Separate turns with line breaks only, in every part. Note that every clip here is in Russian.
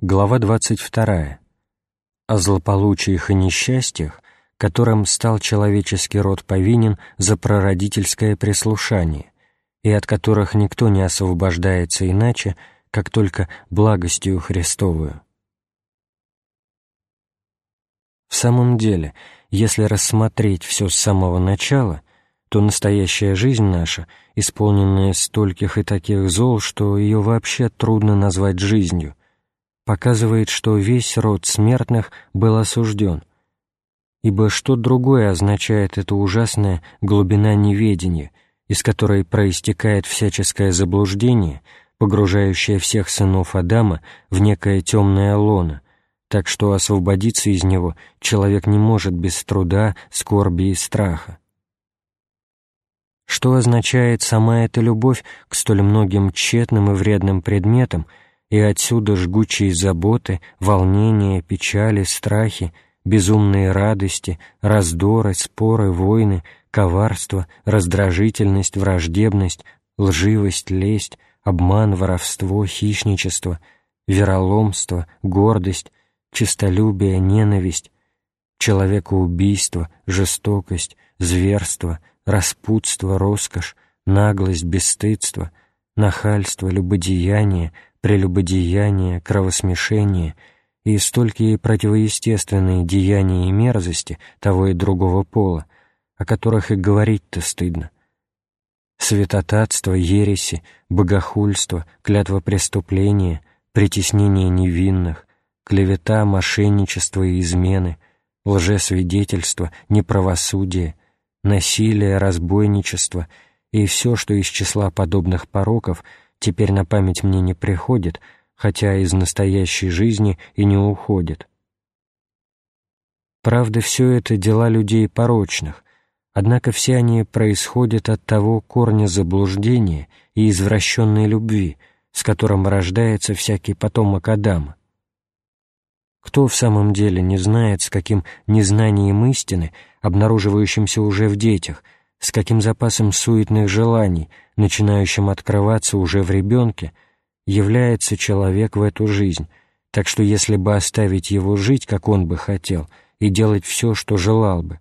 Глава 22. О злополучиях и несчастьях, которым стал человеческий род повинен за прародительское прислушание, и от которых никто не освобождается иначе, как только благостью Христовую. В самом деле, если рассмотреть все с самого начала, то настоящая жизнь наша, исполненная стольких и таких зол, что ее вообще трудно назвать жизнью — показывает, что весь род смертных был осужден, ибо что другое означает эта ужасная глубина неведения, из которой проистекает всяческое заблуждение, погружающее всех сынов Адама в некое темное лоно, так что освободиться из него человек не может без труда, скорби и страха. Что означает сама эта любовь к столь многим тщетным и вредным предметам – и отсюда жгучие заботы, волнения, печали, страхи, безумные радости, раздоры, споры, войны, коварство, раздражительность, враждебность, лживость, лесть, обман, воровство, хищничество, вероломство, гордость, честолюбие, ненависть, человекоубийство, жестокость, зверство, распутство, роскошь, наглость, бесстыдство, нахальство, любодеяние, прелюбодеяние, кровосмешение и столькие противоестественные деяния и мерзости того и другого пола, о которых и говорить-то стыдно. Святотатство, ереси, богохульство, клятва преступления, притеснение невинных, клевета, мошенничество и измены, лжесвидетельство, неправосудие, насилие, разбойничество и все, что из числа подобных пороков – теперь на память мне не приходит, хотя из настоящей жизни и не уходит. Правда, все это дела людей порочных, однако все они происходят от того корня заблуждения и извращенной любви, с которым рождается всякий потомок Адама. Кто в самом деле не знает, с каким незнанием истины, обнаруживающимся уже в детях, с каким запасом суетных желаний – начинающим открываться уже в ребенке, является человек в эту жизнь, так что если бы оставить его жить, как он бы хотел, и делать все, что желал бы,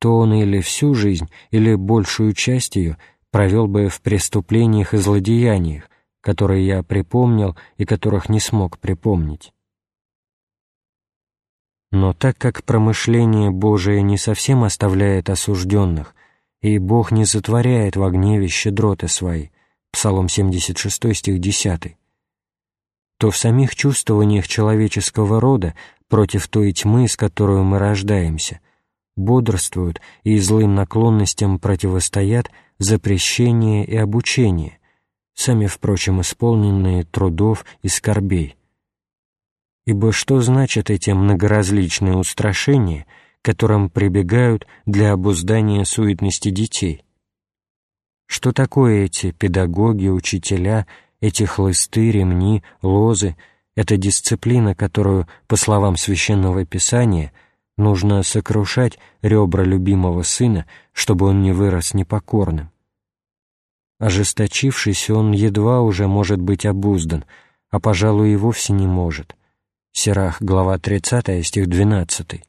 то он или всю жизнь, или большую часть ее провел бы в преступлениях и злодеяниях, которые я припомнил и которых не смог припомнить. Но так как промышление Божие не совсем оставляет осужденных, и Бог не затворяет в гневе щедроты свои, Псалом 76, стих 10, то в самих чувствованиях человеческого рода против той тьмы, с которой мы рождаемся, бодрствуют и злым наклонностям противостоят запрещение и обучение, сами, впрочем, исполненные трудов и скорбей. Ибо что значат эти многоразличные устрашения — которым прибегают для обуздания суетности детей. Что такое эти педагоги, учителя, эти хлысты, ремни, лозы, эта дисциплина, которую, по словам Священного Писания, нужно сокрушать ребра любимого сына, чтобы он не вырос непокорным. Ожесточившись, он едва уже может быть обуздан, а, пожалуй, и вовсе не может. Сирах, глава 30, стих 12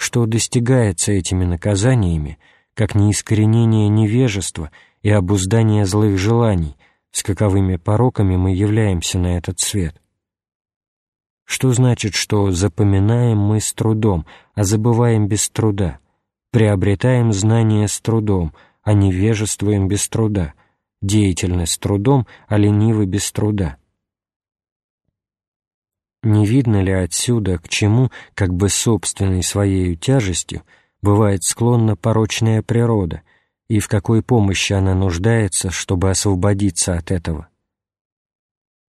что достигается этими наказаниями, как неискоренение невежества и обуздание злых желаний, с каковыми пороками мы являемся на этот свет. Что значит, что запоминаем мы с трудом, а забываем без труда, приобретаем знания с трудом, а невежествуем без труда, деятельны с трудом, а ленивы без труда? Не видно ли отсюда, к чему, как бы собственной своей тяжестью, бывает склонна порочная природа, и в какой помощи она нуждается, чтобы освободиться от этого?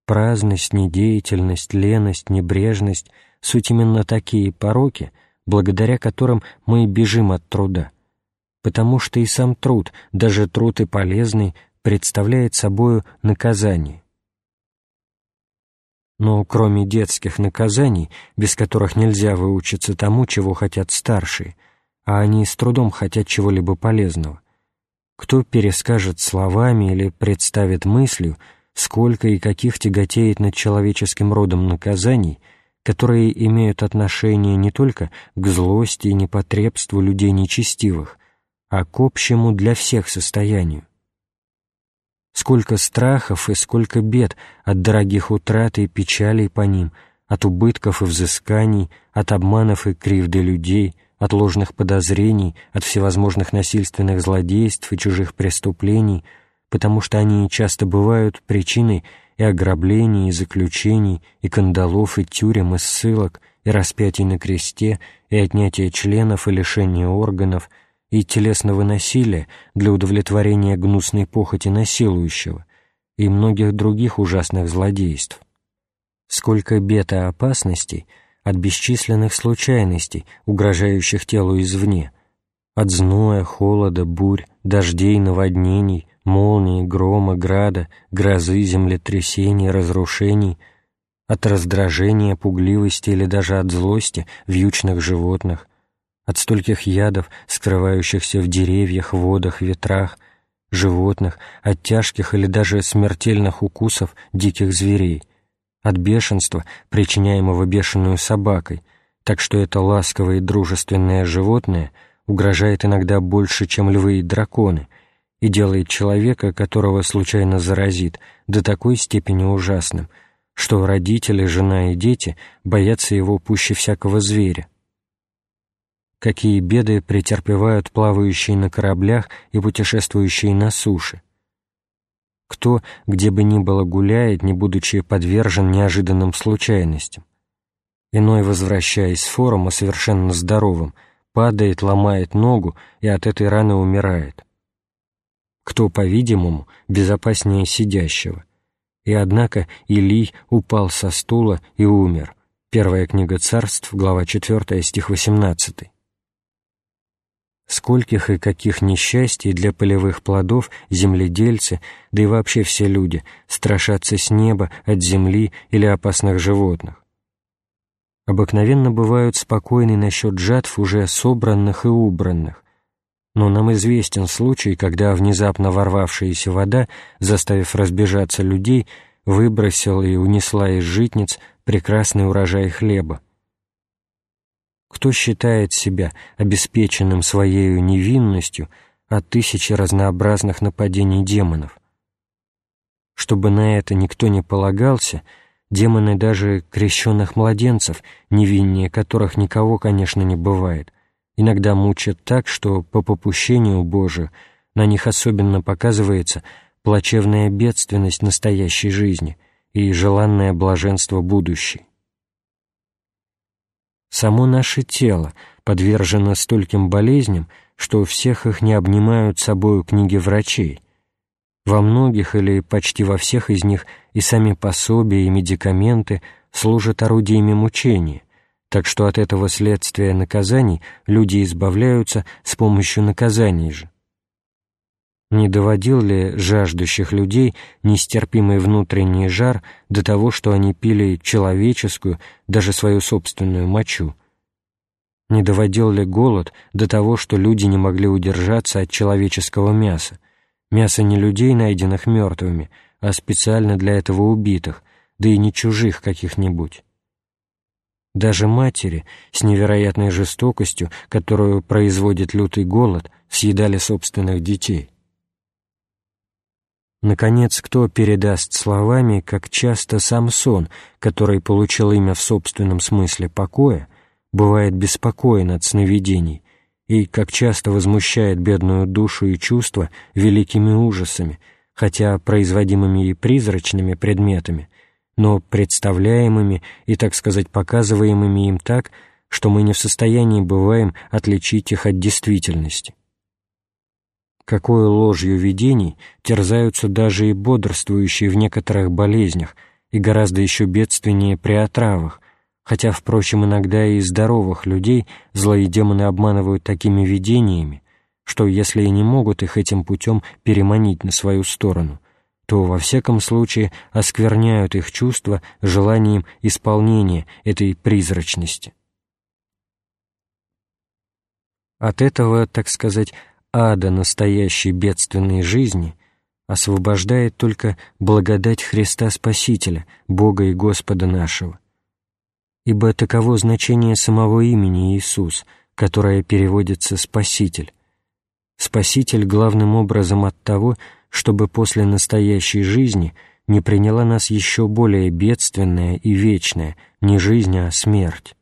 Праздность, недеятельность, леность, небрежность — суть именно такие пороки, благодаря которым мы бежим от труда, потому что и сам труд, даже труд и полезный, представляет собою наказание, но кроме детских наказаний, без которых нельзя выучиться тому, чего хотят старшие, а они с трудом хотят чего-либо полезного, кто перескажет словами или представит мыслью, сколько и каких тяготеет над человеческим родом наказаний, которые имеют отношение не только к злости и непотребству людей нечестивых, а к общему для всех состоянию. Сколько страхов и сколько бед от дорогих утрат и печалей по ним, от убытков и взысканий, от обманов и кривды людей, от ложных подозрений, от всевозможных насильственных злодейств и чужих преступлений, потому что они часто бывают причиной и ограблений, и заключений, и кандалов, и тюрем, и ссылок, и распятий на кресте, и отнятия членов, и лишения органов — и телесного насилия для удовлетворения гнусной похоти насилующего и многих других ужасных злодейств. Сколько бед и опасностей от бесчисленных случайностей, угрожающих телу извне, от зноя, холода, бурь, дождей, наводнений, молнии, грома, града, грозы, землетрясений, разрушений, от раздражения, пугливости или даже от злости вьючных животных, от стольких ядов, скрывающихся в деревьях, водах, ветрах, животных, от тяжких или даже смертельных укусов диких зверей, от бешенства, причиняемого бешеную собакой, так что это ласковое и дружественное животное угрожает иногда больше, чем львы и драконы, и делает человека, которого случайно заразит, до такой степени ужасным, что родители, жена и дети боятся его пуще всякого зверя какие беды претерпевают плавающие на кораблях и путешествующие на суше. Кто, где бы ни было, гуляет, не будучи подвержен неожиданным случайностям. Иной, возвращаясь с форума совершенно здоровым, падает, ломает ногу и от этой раны умирает. Кто, по-видимому, безопаснее сидящего. И однако Илий упал со стула и умер. Первая книга царств, глава 4, стих 18 скольких и каких несчастий для полевых плодов земледельцы, да и вообще все люди, страшатся с неба, от земли или опасных животных. Обыкновенно бывают спокойны насчет жатв уже собранных и убранных, но нам известен случай, когда внезапно ворвавшаяся вода, заставив разбежаться людей, выбросила и унесла из житниц прекрасный урожай хлеба. Кто считает себя обеспеченным своей невинностью от тысячи разнообразных нападений демонов? Чтобы на это никто не полагался, демоны даже крещенных младенцев, невиннее которых никого, конечно, не бывает, иногда мучат так, что по попущению Божию на них особенно показывается плачевная бедственность настоящей жизни и желанное блаженство будущей. Само наше тело подвержено стольким болезням, что всех их не обнимают собою книги врачей. Во многих или почти во всех из них и сами пособия, и медикаменты служат орудиями мучения, так что от этого следствия наказаний люди избавляются с помощью наказаний же. Не доводил ли жаждущих людей нестерпимый внутренний жар до того, что они пили человеческую, даже свою собственную мочу? Не доводил ли голод до того, что люди не могли удержаться от человеческого мяса, мяса не людей, найденных мертвыми, а специально для этого убитых, да и не чужих каких-нибудь? Даже матери с невероятной жестокостью, которую производит лютый голод, съедали собственных детей. Наконец, кто передаст словами, как часто Самсон, который получил имя в собственном смысле покоя, бывает беспокоен от сновидений, и как часто возмущает бедную душу и чувства великими ужасами, хотя производимыми и призрачными предметами, но представляемыми и, так сказать, показываемыми им так, что мы не в состоянии бываем отличить их от действительности какой ложью видений терзаются даже и бодрствующие в некоторых болезнях и гораздо еще бедственнее при отравах, хотя, впрочем, иногда и здоровых людей злые демоны обманывают такими видениями, что если и не могут их этим путем переманить на свою сторону, то во всяком случае оскверняют их чувства желанием исполнения этой призрачности. От этого, так сказать, ада настоящей бедственной жизни, освобождает только благодать Христа Спасителя, Бога и Господа нашего. Ибо таково значение самого имени Иисус, которое переводится «Спаситель». Спаситель главным образом от того, чтобы после настоящей жизни не приняла нас еще более бедственная и вечная, не жизнь, а смерть.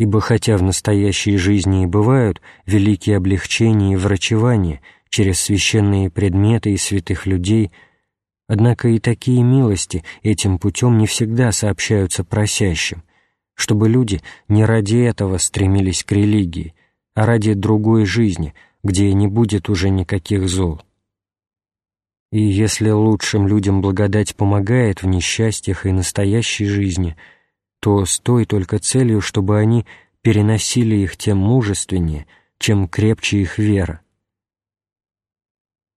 Ибо хотя в настоящей жизни и бывают великие облегчения и врачевания – через священные предметы и святых людей, однако и такие милости этим путем не всегда сообщаются просящим, чтобы люди не ради этого стремились к религии, а ради другой жизни, где не будет уже никаких зол. И если лучшим людям благодать помогает в несчастьях и настоящей жизни, то с той только целью, чтобы они переносили их тем мужественнее, чем крепче их вера.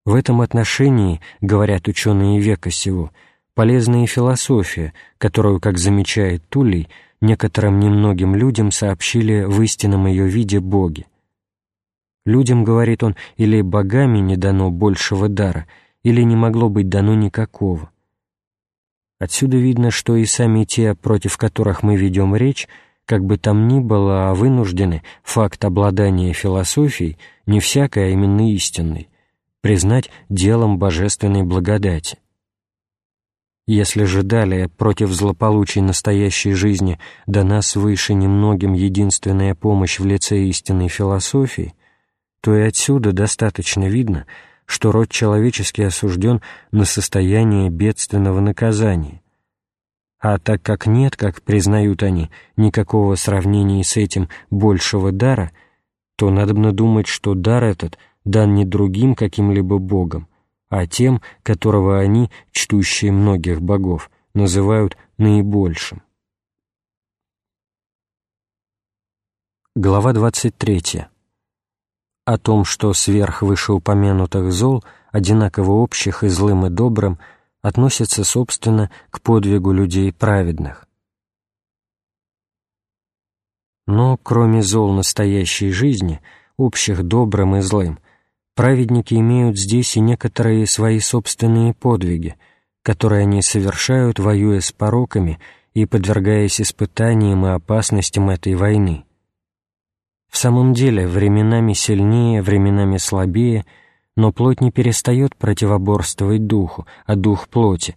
В этом отношении, говорят ученые века сего, полезна и философия, которую, как замечает Тулей, некоторым немногим людям сообщили в истинном ее виде боги. Людям, говорит он, или богами не дано большего дара, или не могло быть дано никакого. Отсюда видно, что и сами те, против которых мы ведем речь, как бы там ни было, вынуждены факт обладания философией, не всякой, а именно истинной, признать делом божественной благодати. Если же далее против злополучий настоящей жизни дана свыше немногим единственная помощь в лице истинной философии, то и отсюда достаточно видно, что род человеческий осужден на состояние бедственного наказания. А так как нет, как признают они, никакого сравнения с этим большего дара, то надобно думать, что дар этот — дан не другим каким-либо богом, а тем, которого они, чтущие многих богов, называют наибольшим. Глава 23. О том, что сверх вышеупомянутых зол, одинаково общих и злым и добрым, относится, собственно, к подвигу людей праведных. Но кроме зол настоящей жизни, общих добрым и злым, праведники имеют здесь и некоторые свои собственные подвиги, которые они совершают, воюя с пороками и подвергаясь испытаниям и опасностям этой войны. В самом деле, временами сильнее, временами слабее, но плоть не перестает противоборствовать духу, а дух плоти,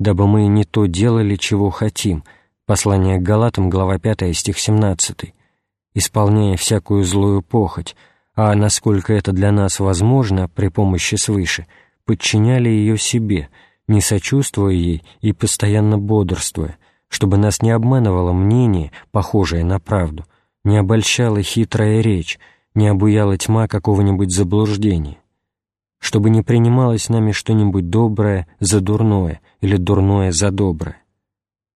дабы мы не то делали, чего хотим. Послание к Галатам, глава 5, стих 17. Исполняя всякую злую похоть, а насколько это для нас возможно при помощи свыше, подчиняли ее себе, не сочувствуя ей и постоянно бодрствуя, чтобы нас не обманывало мнение, похожее на правду, не обольщала хитрая речь, не обуяла тьма какого-нибудь заблуждения, чтобы не принималось нами что-нибудь доброе за дурное или дурное за доброе,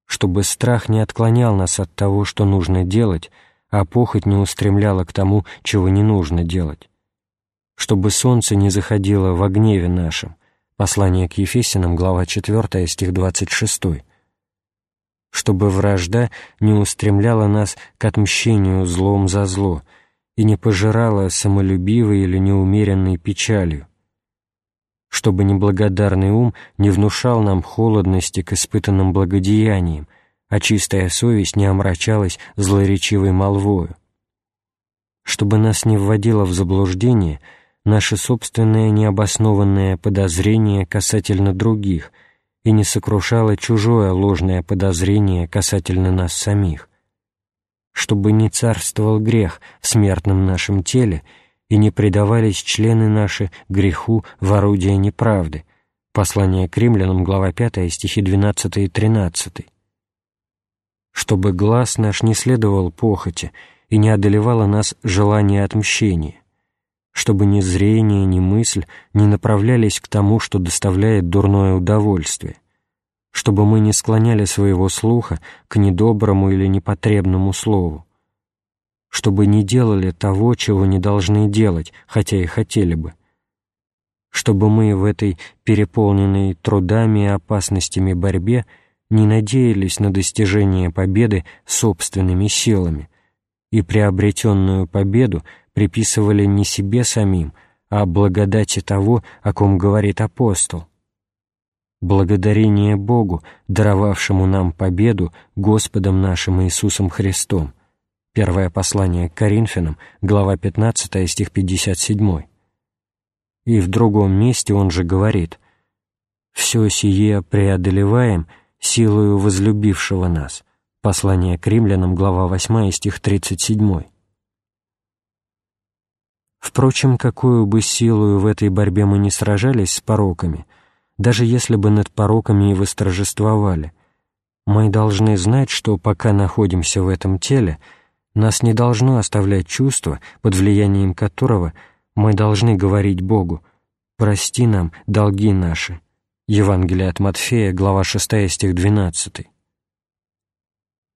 чтобы страх не отклонял нас от того, что нужно делать, а похоть не устремляла к тому, чего не нужно делать. Чтобы солнце не заходило во гневе нашем. Послание к Ефесянам, глава 4, стих 26. Чтобы вражда не устремляла нас к отмщению злом за зло и не пожирала самолюбивой или неумеренной печалью. Чтобы неблагодарный ум не внушал нам холодности к испытанным благодеяниям, а чистая совесть не омрачалась злоречивой молвою. Чтобы нас не вводило в заблуждение наше собственное необоснованное подозрение касательно других и не сокрушало чужое ложное подозрение касательно нас самих. Чтобы не царствовал грех в смертном нашем теле и не предавались члены наши греху в орудие неправды. Послание к римлянам, глава 5, стихи 12 и 13 чтобы глаз наш не следовал похоти и не одолевало нас желание отмщения, чтобы ни зрение, ни мысль не направлялись к тому, что доставляет дурное удовольствие, чтобы мы не склоняли своего слуха к недоброму или непотребному слову, чтобы не делали того, чего не должны делать, хотя и хотели бы, чтобы мы в этой переполненной трудами и опасностями борьбе не надеялись на достижение победы собственными силами и приобретенную победу приписывали не себе самим, о благодати того, о ком говорит апостол. Благодарение Богу, даровавшему нам победу Господом нашим Иисусом Христом. Первое послание к Коринфянам, глава 15, стих 57. И в другом месте он же говорит «Все сие преодолеваем силою возлюбившего нас». Послание к римлянам, глава 8, стих 37. Впрочем, какую бы силою в этой борьбе мы не сражались с пороками, даже если бы над пороками и восторжествовали, мы должны знать, что пока находимся в этом теле, нас не должно оставлять чувство, под влиянием которого мы должны говорить Богу «Прости нам долги наши». Евангелие от Матфея, глава 6, стих 12.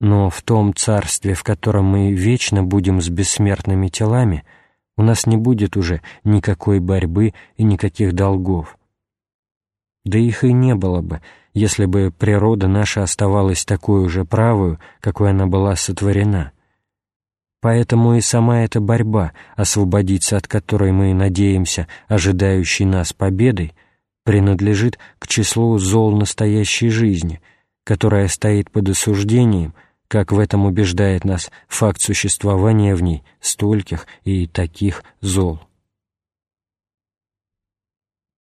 Но в том царстве, в котором мы вечно будем с бессмертными телами – у нас не будет уже никакой борьбы и никаких долгов. Да их и не было бы, если бы природа наша оставалась такой же правую, какой она была сотворена. Поэтому и сама эта борьба, освободиться от которой мы надеемся, ожидающей нас победой, принадлежит к числу зол настоящей жизни, которая стоит под осуждением как в этом убеждает нас факт существования в ней стольких и таких зол.